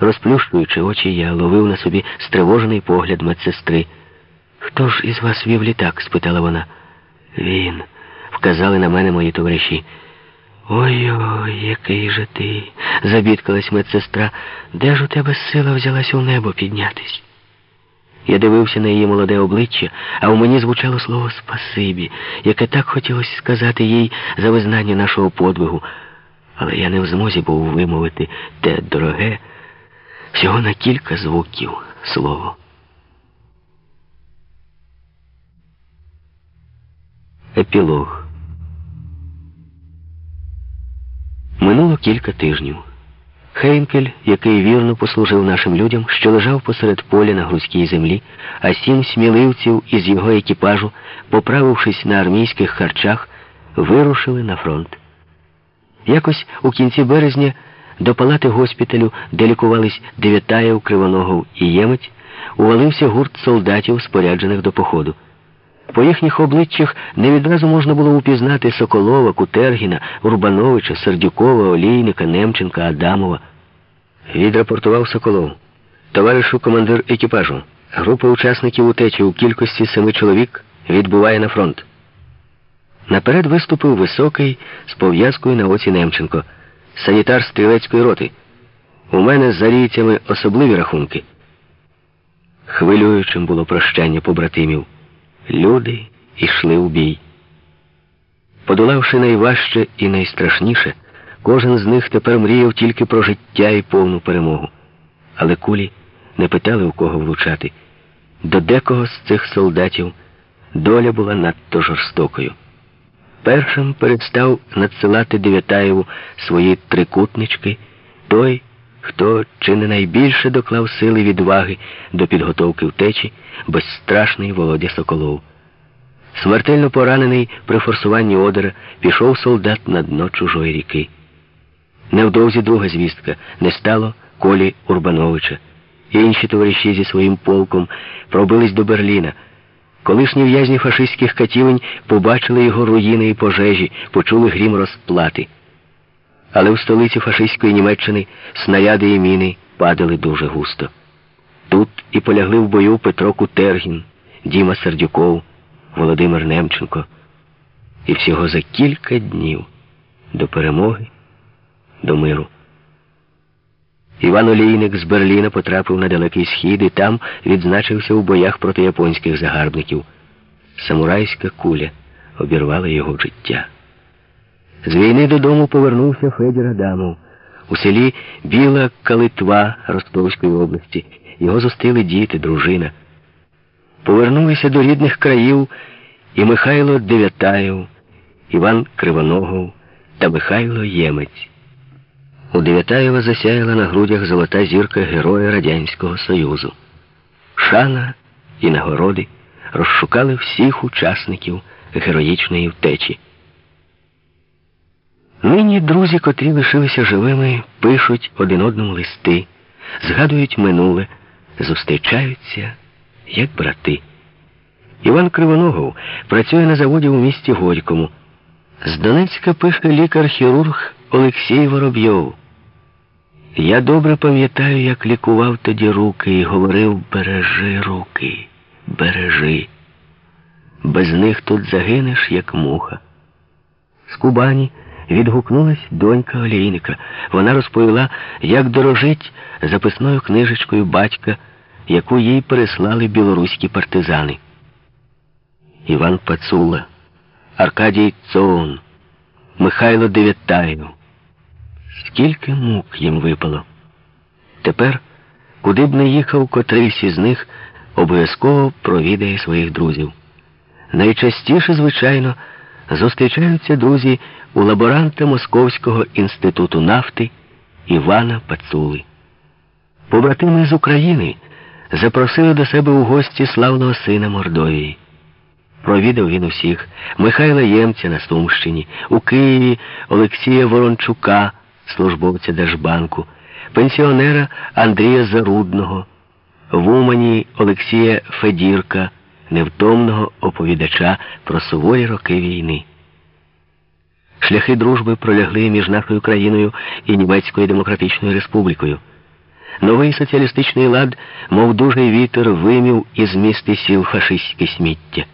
Розплющуючи очі, я ловив на собі стривожений погляд медсестри. Хто ж із вас вів літак? спитала вона. Він, вказали на мене мої товариші. Ой-ой, який же ти, забідкалась медсестра. Де ж у тебе сила взялась у небо піднятись? Я дивився на її молоде обличчя, а у мені звучало слово спасибі, яке так хотілося сказати їй за визнання нашого подвигу. Але я не в змозі був вимовити те дороге, всього на кілька звуків слово. Епілог Минуло кілька тижнів. Хейнкель, який вірно послужив нашим людям, що лежав посеред поля на грузькій землі, а сім сміливців із його екіпажу, поправившись на армійських харчах, вирушили на фронт. Якось у кінці березня до палати госпіталю, де лікувались Дев'ятаєв, Кривоногов і Ємець, увалився гурт солдатів, споряджених до походу. По їхніх обличчях не відразу можна було упізнати Соколова, Кутергіна, Урбановича, Сердюкова, Олійника, Немченка, Адамова. Відрапортував Соколов. Товаришу командир екіпажу. Група учасників утечі у кількості семи чоловік відбуває на фронт. Наперед виступив високий з пов'язкою на оці Немченко, санітар стрілецької роти. У мене з зарійцями особливі рахунки. Хвилюючим було прощання побратимів. Люди йшли у бій. Подолавши найважче і найстрашніше, кожен з них тепер мріяв тільки про життя і повну перемогу. Але кулі не питали, у кого влучати. До декого з цих солдатів доля була надто жорстокою. Першим перестав надсилати Дев'ятаєву свої трикутнички той, хто чи не найбільше доклав сили відваги до підготовки втечі, безстрашний Володя Соколов. Смертельно поранений при форсуванні одера пішов солдат на дно чужої ріки. Невдовзі друга звістка не стало колі Урбановича. Інші товариші зі своїм полком пробились до Берліна. Колишні в'язні фашистських катівень побачили його руїни і пожежі, почули грім розплати. Але в столиці фашистської Німеччини снаряди і міни падали дуже густо. Тут і полягли в бою Петро Кутергін, Діма Сердюков, Володимир Немченко. І всього за кілька днів до перемоги, до миру. Іван Олійник з Берліна потрапив на Далекий Схід і там відзначився у боях проти японських загарбників. Самурайська куля обірвала його життя. З війни додому повернувся Федір Адамов. У селі Біла Калитва Ростовської області. Його зустріли діти, дружина. Повернулися до рідних країв і Михайло Дев'ятаєв, Іван Кривоногов та Михайло Ємець. У Дев'ятаєва засяяла на грудях золота зірка Героя Радянського Союзу. Шана і нагороди розшукали всіх учасників героїчної втечі. Нині друзі, котрі лишилися живими, пишуть один одному листи, згадують минуле, зустрічаються як брати. Іван Кривоногов працює на заводі у місті Горькому. З Донецька пише лікар-хірург Олексій Воробйов. Я добре пам'ятаю, як лікував тоді руки і говорив бережи руки, бережи. Без них тут загинеш, як муха. З Кубані відгукнулась донька олійника. Вона розповіла, як дорожить записною книжечкою батька, яку їй переслали білоруські партизани. Іван Пацула, Аркадій Цоун, Михайло Дев'ятаєв. Скільки мук їм випало. Тепер, куди б не їхав котрийсь із них, обов'язково провідає своїх друзів. Найчастіше, звичайно, зустрічаються друзі у лаборанта Московського інституту нафти Івана Пацули. Побратими з України запросили до себе у гості славного сина Мордовії. Провідав він усіх Михайла Ємця на Сумщині, у Києві Олексія Ворончука, службовця Держбанку, пенсіонера Андрія Зарудного, в Умані Олексія Федірка, невтомного оповідача про суворі роки війни. Шляхи дружби пролягли між нашою країною і Німецькою Демократичною Республікою. Новий соціалістичний лад, мов дужий вітер, вимів із міст і сіл фашистське сміття.